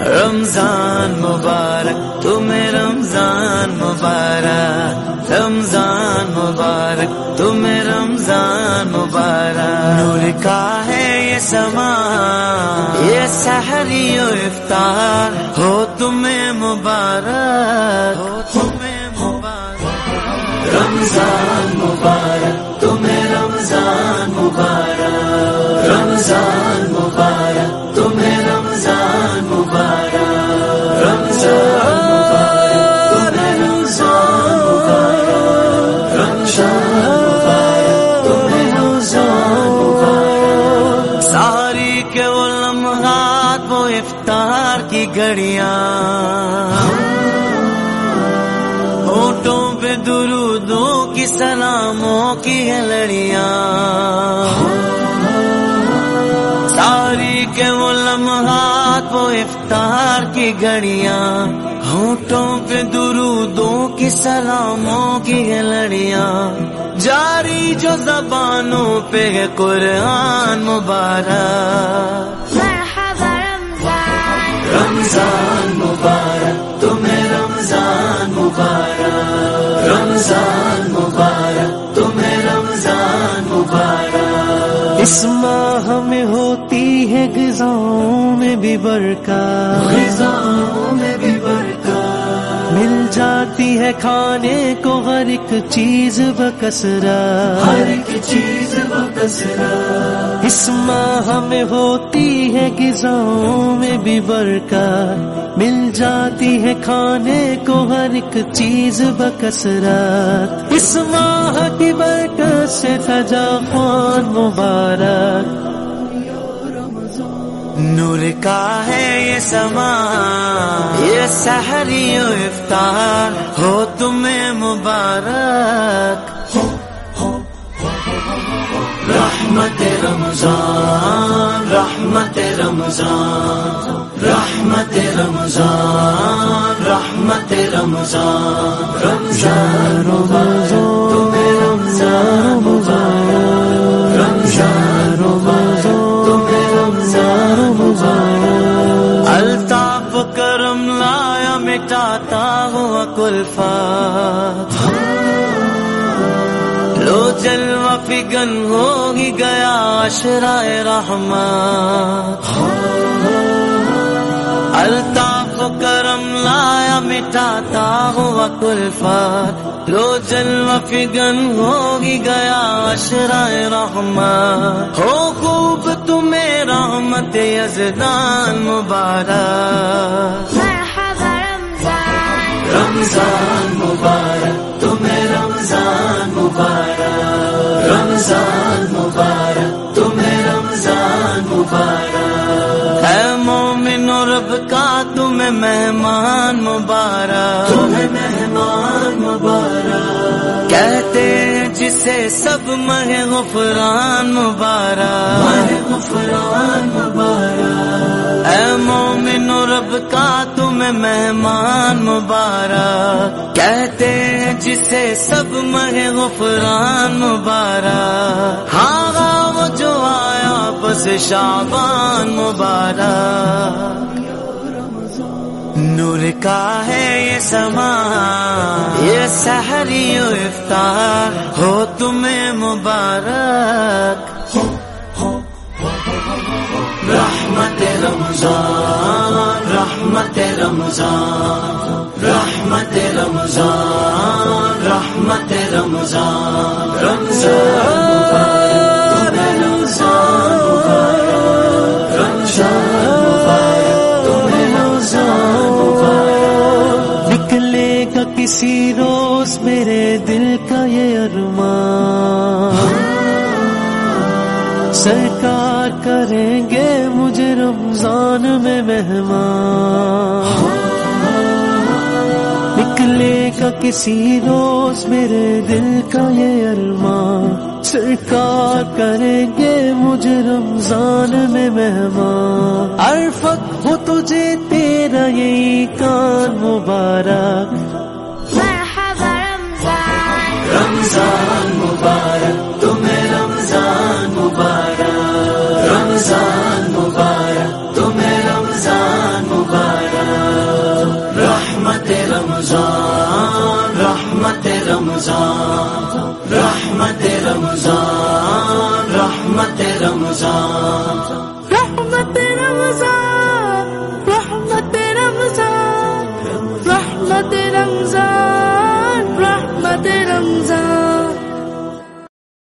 رمضان مبارک، تمہیں رمضان مبارک رمضان مبارک، تمہیں رمضان مبارک۔ نور کا ہے یہ سما، یہ سحری و افطار، ہو تمہیں مبارک، ہو تمہیں مبارک۔ رمضان گھڑیاں۔ ہوٹوں پہ درودوں کی سلاموں کی ہے لڑیاں ساری کے وہ لمحات، وہ افطار کی گھڑیاں۔ ہوٹوں پہ درودوں کی سلاموں کی ہے لڑیاں جاری جو زبانوں پہ ہے، قرآن مبارک۔ اسما ہمیں ہوتی ہے غذاؤں میں بھی برکات۔ غذاؤں میں بھی مل جاتی ہے کھانے کو ہر ایک چیز بکسرا ہر ایک چیز بکسرا اس ماہ میں ہوتی ہے غذاؤں میں بھی برکات مل جاتی ہے کھانے کو ہر ایک چیز بکسرات اس ماہ کی برکت سے سجا خوان مبارک۔ نور کا ہے یہ سما، یہ سحری و افطار، ہو تمہیں مبارک۔ رحمت رمضان رحمت رمضان رحمت رمضان رحمت رمضان۔ رمضان مبارک، تمہیں رمضان مبارک۔ رمضان جلوہ فگن ہو ہی گیا اشرائے رحمت الطاف کرم لایا مٹاتا ہوا کلفات لو جلوہ فگن ہو ہی گیا اشرائے رحمت ہو خوب تمہیں رحمت یزدان مبارک۔ مہمان مبارک۔ تمہیں مہمان مبارک۔ کہتے ہیں جسے سب مہ غفران مبارک۔ غفران مبارک۔ اے مومن رب کا تمہیں مہمان مبارک۔ کہتے ہیں جسے سب مہ غفران مبارک۔ ہاں وہ جو آیا بس شابان مبارک۔ نور کا ہے یہ سما یہ سحری و افطار ہو تمہیں مبارک۔ رحمت رمضان رحمت رمضان رحمت رمضان رحمت رمضان رمضان۔ کسی روز میرے دل کا یہ ارمان۔ سرکار کریں گے مجھے رمضان میں مہمان۔ نکلے گا کسی روز میرے دل کا یہ ارمان۔ سرکار کریں گے مجھے رمضان میں مہمان۔ عرفت ہو تجھے تیرا یہی کان مبارک۔ رمضان مبارک، تمہیں رمضان مبارک رمضان مبارک، تمہیں رمضان مبارک۔ رحمت رمضان رحمت رمضان رحمت رمضان رحمت رمضان۔